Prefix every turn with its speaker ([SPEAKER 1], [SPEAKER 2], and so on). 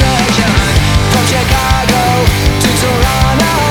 [SPEAKER 1] to Chicago to Toronto.